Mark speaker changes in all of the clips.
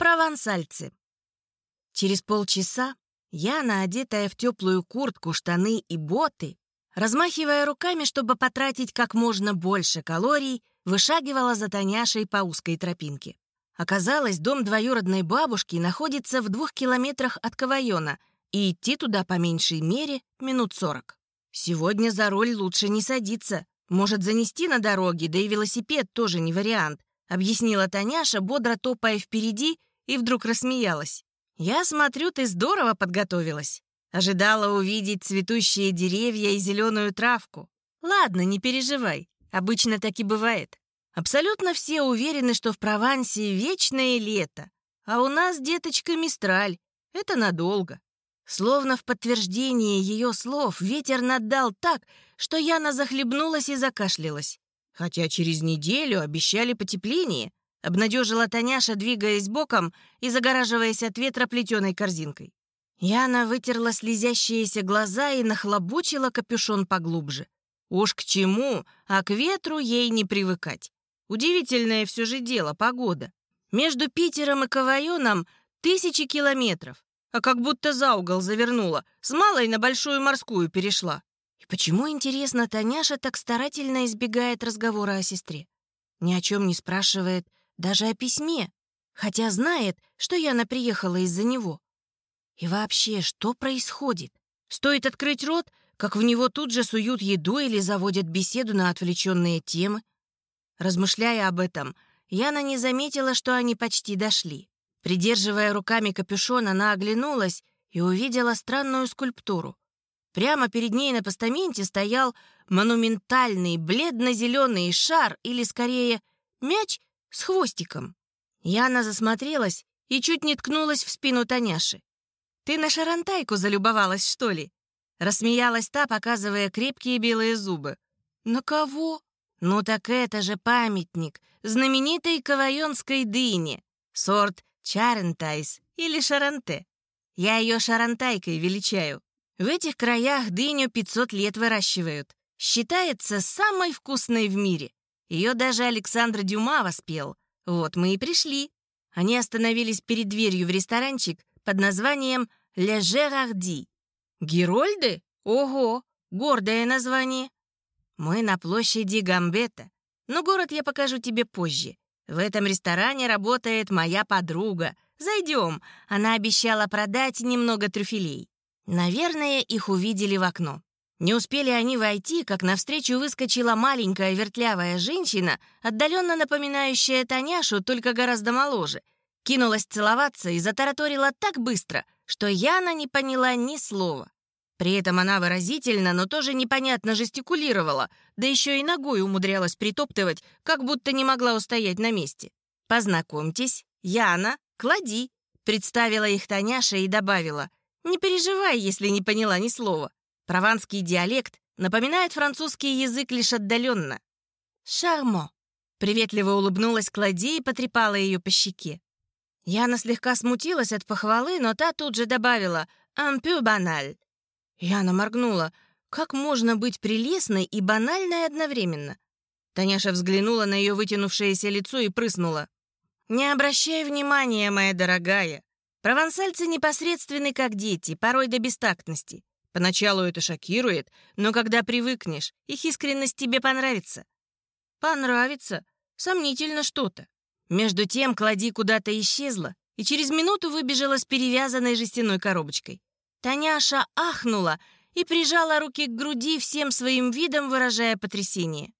Speaker 1: Провансальцы. Через полчаса Яна, одетая в теплую куртку, штаны и боты, размахивая руками, чтобы потратить как можно больше калорий, вышагивала за Таняшей по узкой тропинке. Оказалось, дом двоюродной бабушки находится в двух километрах от Кавайона, и идти туда по меньшей мере минут сорок. Сегодня за руль лучше не садиться. Может, занести на дороге, да и велосипед тоже не вариант, объяснила Таняша, бодро топая впереди, и вдруг рассмеялась. «Я смотрю, ты здорово подготовилась. Ожидала увидеть цветущие деревья и зеленую травку. Ладно, не переживай, обычно так и бывает. Абсолютно все уверены, что в Провансе вечное лето, а у нас, деточка, мистраль. Это надолго. Словно в подтверждение ее слов ветер наддал так, что Яна захлебнулась и закашлялась. Хотя через неделю обещали потепление, обнадежила Таняша, двигаясь боком и загораживаясь от ветра плетеной корзинкой. Яна вытерла слезящиеся глаза и нахлобучила капюшон поглубже. Уж к чему, а к ветру ей не привыкать. Удивительное все же дело, погода. Между Питером и Кавайоном тысячи километров, а как будто за угол завернула, с малой на большую морскую перешла. И почему, интересно, Таняша так старательно избегает разговора о сестре? Ни о чем не спрашивает, даже о письме, хотя знает, что Яна приехала из-за него. И вообще, что происходит? Стоит открыть рот, как в него тут же суют еду или заводят беседу на отвлеченные темы. Размышляя об этом, Яна не заметила, что они почти дошли. Придерживая руками капюшон, она оглянулась и увидела странную скульптуру. Прямо перед ней на постаменте стоял монументальный бледно-зеленый шар, или, скорее, мяч с хвостиком. Яна засмотрелась и чуть не ткнулась в спину Таняши. «Ты на шарантайку залюбовалась, что ли?» Рассмеялась та, показывая крепкие белые зубы. «На кого?» «Ну так это же памятник знаменитой кавайонской дыне, сорт чарентайс или шаранте. Я ее шарантайкой величаю. В этих краях дыню 500 лет выращивают. Считается самой вкусной в мире. Ее даже Александр Дюма воспел. Вот мы и пришли. Они остановились перед дверью в ресторанчик под названием «Ле Жерарди». «Герольды? Ого! Гордое название. Мы на площади Гамбета. Но город я покажу тебе позже. В этом ресторане работает моя подруга. Зайдем. Она обещала продать немного трюфелей. Наверное, их увидели в окно. Не успели они войти, как навстречу выскочила маленькая вертлявая женщина, отдаленно напоминающая Таняшу, только гораздо моложе. Кинулась целоваться и затараторила так быстро, что Яна не поняла ни слова. При этом она выразительно, но тоже непонятно жестикулировала, да еще и ногой умудрялась притоптывать, как будто не могла устоять на месте. «Познакомьтесь, Яна, клади», — представила их Таняша и добавила. «Не переживай, если не поняла ни слова. Прованский диалект напоминает французский язык лишь отдаленно». «Шармо», — приветливо улыбнулась Клади и потрепала ее по щеке. Яна слегка смутилась от похвалы, но та тут же добавила «un peu banal». Яна моргнула. Как можно быть прелестной и банальной одновременно? Таняша взглянула на ее вытянувшееся лицо и прыснула. «Не обращай внимания, моя дорогая. Провансальцы непосредственны, как дети, порой до бестактности. Поначалу это шокирует, но когда привыкнешь, их искренность тебе понравится». «Понравится? Сомнительно что-то». Между тем Клади куда-то исчезла и через минуту выбежала с перевязанной жестяной коробочкой. Таняша ахнула и прижала руки к груди, всем своим видом выражая потрясение.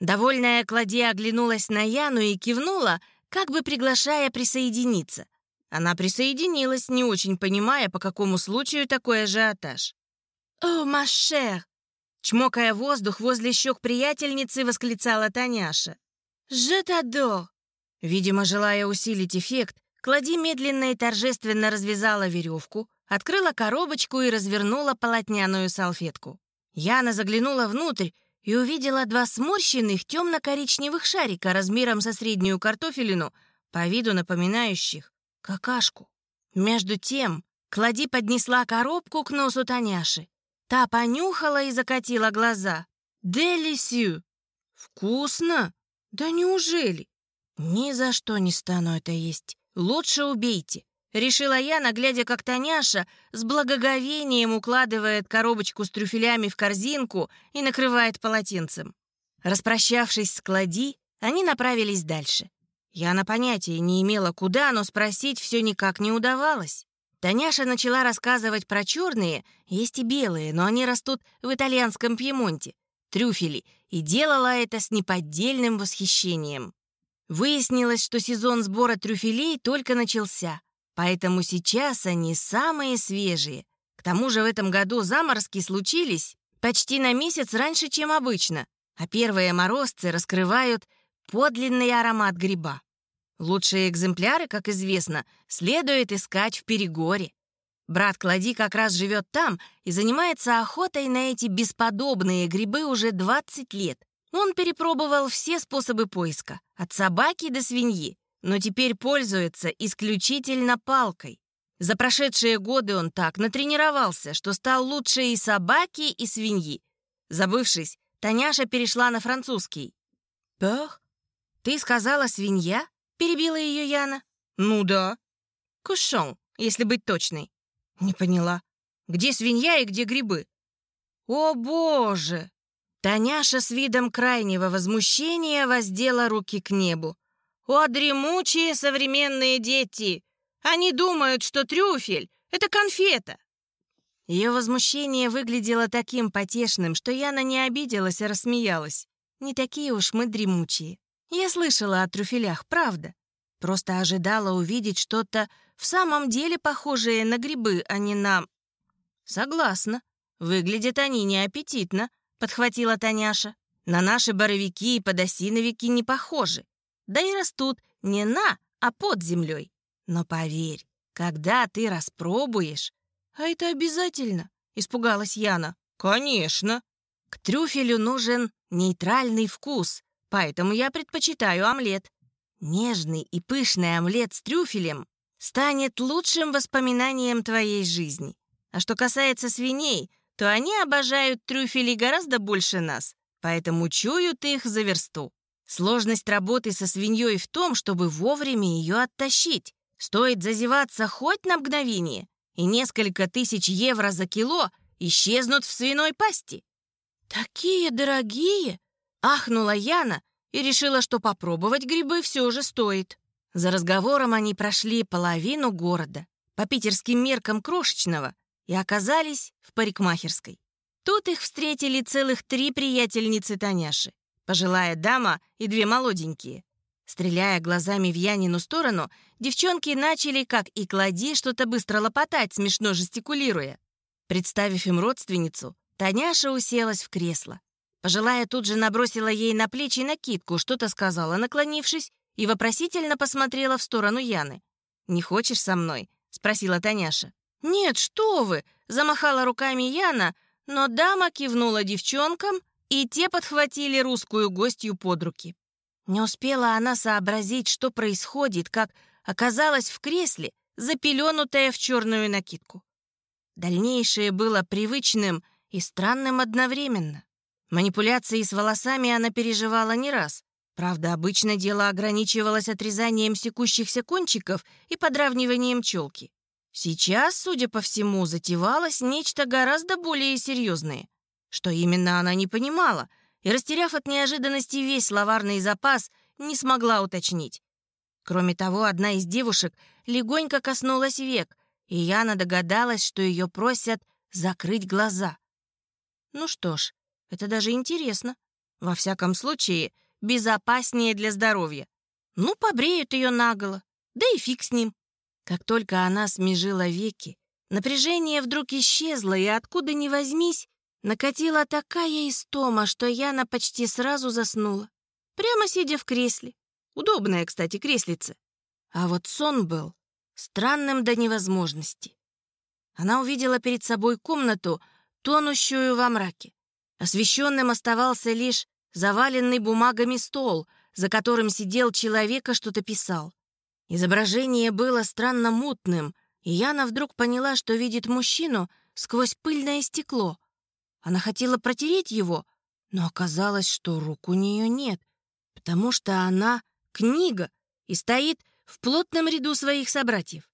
Speaker 1: Довольная Клади оглянулась на Яну и кивнула, как бы приглашая присоединиться. Она присоединилась, не очень понимая, по какому случаю такой ажиотаж. «О, машер!» Чмокая воздух возле щек приятельницы, восклицала Таняша. «Je t'adore!» Видимо, желая усилить эффект, Клади медленно и торжественно развязала веревку, открыла коробочку и развернула полотняную салфетку. Яна заглянула внутрь и увидела два сморщенных темно-коричневых шарика размером со среднюю картофелину, по виду напоминающих какашку. Между тем Клади поднесла коробку к носу Таняши. Та понюхала и закатила глаза. «Делисю!» «Вкусно? Да неужели?» «Ни за что не стану это есть», Лучше убейте. Решила я, наглядя, как Таняша с благоговением укладывает коробочку с трюфелями в корзинку и накрывает полотенцем. Распрощавшись с Клади, они направились дальше. Я на понятия не имела, куда, но спросить все никак не удавалось. Таняша начала рассказывать про черные, есть и белые, но они растут в итальянском Пьемонте, трюфели, и делала это с неподдельным восхищением. Выяснилось, что сезон сбора трюфелей только начался, поэтому сейчас они самые свежие. К тому же в этом году заморозки случились почти на месяц раньше, чем обычно, а первые морозцы раскрывают подлинный аромат гриба. Лучшие экземпляры, как известно, следует искать в Перегоре. Брат Клади как раз живет там и занимается охотой на эти бесподобные грибы уже 20 лет. Он перепробовал все способы поиска, от собаки до свиньи, но теперь пользуется исключительно палкой. За прошедшие годы он так натренировался, что стал лучше и собаки, и свиньи. Забывшись, Таняша перешла на французский. «Пах? Ты сказала свинья?» — перебила ее Яна. «Ну да». «Кушон, если быть точной». «Не поняла. Где свинья и где грибы?» «О, боже!» Таняша с видом крайнего возмущения воздела руки к небу. «О, дремучие современные дети! Они думают, что трюфель — это конфета!» Ее возмущение выглядело таким потешным, что Яна не обиделась, а рассмеялась. «Не такие уж мы дремучие. Я слышала о трюфелях, правда. Просто ожидала увидеть что-то в самом деле похожее на грибы, а не на...» «Согласна. Выглядят они неаппетитно», — подхватила Таняша. «На наши боровики и подосиновики не похожи. Да и растут не на, а под землей. Но поверь, когда ты распробуешь, «А это обязательно?» — испугалась Яна. «Конечно!» «К трюфелю нужен нейтральный вкус, поэтому я предпочитаю омлет. Нежный и пышный омлет с трюфелем станет лучшим воспоминанием твоей жизни. А что касается свиней, то они обожают трюфели гораздо больше нас, поэтому чуют их за версту. Сложность работы со свиньей в том, чтобы вовремя ее оттащить. Стоит зазеваться хоть на мгновение, и несколько тысяч евро за кило исчезнут в свиной пасти. «Такие дорогие!» — ахнула Яна и решила, что попробовать грибы все же стоит. За разговором они прошли половину города, по питерским меркам крошечного, и оказались в парикмахерской. Тут их встретили целых три приятельницы Таняши, пожилая дама и две молоденькие. Стреляя глазами в Янину сторону, девчонки начали, как и клади, что-то быстро лопотать, смешно жестикулируя. Представив им родственницу, Таняша уселась в кресло. Пожилая тут же набросила ей на плечи накидку, что-то сказала, наклонившись, и вопросительно посмотрела в сторону Яны. «Не хочешь со мной?» — спросила Таняша. «Нет, что вы!» — замахала руками Яна, но дама кивнула девчонкам, и те подхватили русскую гостью под руки. Не успела она сообразить, что происходит, как оказалась в кресле, запеленутая в черную накидку. Дальнейшее было привычным и странным одновременно. Манипуляции с волосами она переживала не раз. Правда, обычно дело ограничивалось отрезанием секущихся кончиков и подравниванием челки. Сейчас, судя по всему, затевалось нечто гораздо более серьезное. Что именно она не понимала — и, растеряв от неожиданности весь словарный запас, не смогла уточнить. Кроме того, одна из девушек легонько коснулась век, и Яна догадалась, что ее просят закрыть глаза. Ну что ж, это даже интересно. Во всяком случае, безопаснее для здоровья. Ну, побреют ее наголо, да и фиг с ним. Как только она смежила веки, напряжение вдруг исчезло, и откуда ни возьмись, Накатила такая истома, что Яна почти сразу заснула. Прямо сидя в кресле. Удобное, кстати, креслице. А вот сон был странным до невозможности. Она увидела перед собой комнату, тонущую во мраке. Освещенным оставался лишь заваленный бумагами стол, за которым сидел человек и что-то писал. Изображение было странно мутным, и Яна вдруг поняла, что видит мужчину сквозь пыльное стекло — она хотела протереть его, но оказалось, что рук у нее нет, потому что она книга и стоит в плотном ряду своих собратьев.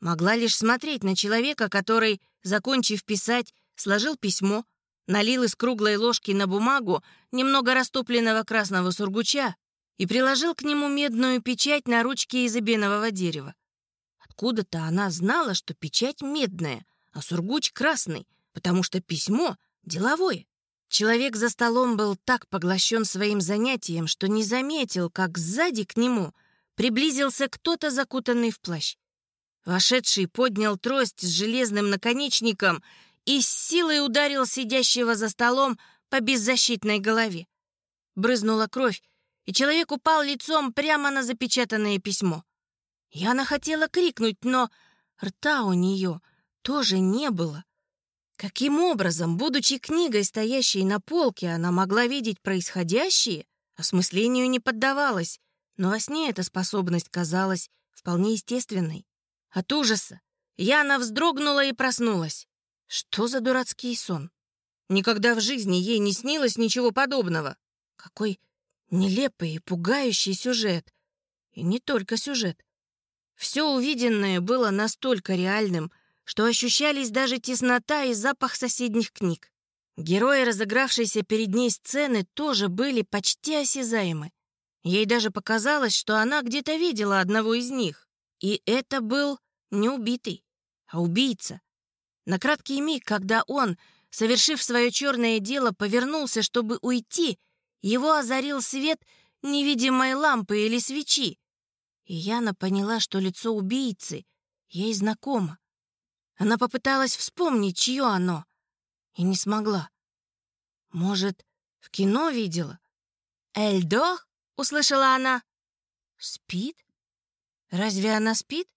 Speaker 1: Могла лишь смотреть на человека, который, закончив писать, сложил письмо, налил из круглой ложки на бумагу немного растопленного красного сургуча и приложил к нему медную печать на ручке из эбенового дерева. Откуда-то она знала, что печать медная, а сургуч красный, потому что письмо деловое. Человек за столом был так поглощен своим занятием, что не заметил, как сзади к нему приблизился кто-то, закутанный в плащ. Вошедший поднял трость с железным наконечником и с силой ударил сидящего за столом по беззащитной голове. Брызнула кровь, и человек упал лицом прямо на запечатанное письмо. Яна хотела крикнуть, но рта у нее тоже не было. Каким образом, будучи книгой, стоящей на полке, она могла видеть происходящее? Осмыслению не поддавалась, но во сне эта способность казалась вполне естественной. От ужаса Яна вздрогнула и проснулась. Что за дурацкий сон? Никогда в жизни ей не снилось ничего подобного. Какой нелепый и пугающий сюжет. И не только сюжет. Все увиденное было настолько реальным, что ощущались даже теснота и запах соседних книг. Герои, разыгравшиеся перед ней сцены, тоже были почти осязаемы. Ей даже показалось, что она где-то видела одного из них. И это был не убитый, а убийца. На краткий миг, когда он, совершив свое черное дело, повернулся, чтобы уйти, его озарил свет невидимой лампы или свечи. И Яна поняла, что лицо убийцы ей знакомо. Она попыталась вспомнить, чье оно, и не смогла. Может, в кино видела? «Эльдо?» — услышала она. «Спит? Разве она спит?»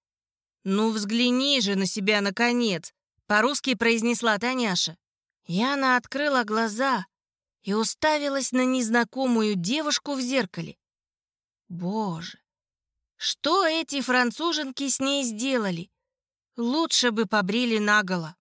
Speaker 1: «Ну, взгляни же на себя, наконец!» — по-русски произнесла Таняша. Яна открыла глаза и уставилась на незнакомую девушку в зеркале. Боже, что эти француженки с ней сделали? Лучше бы побрили наголо.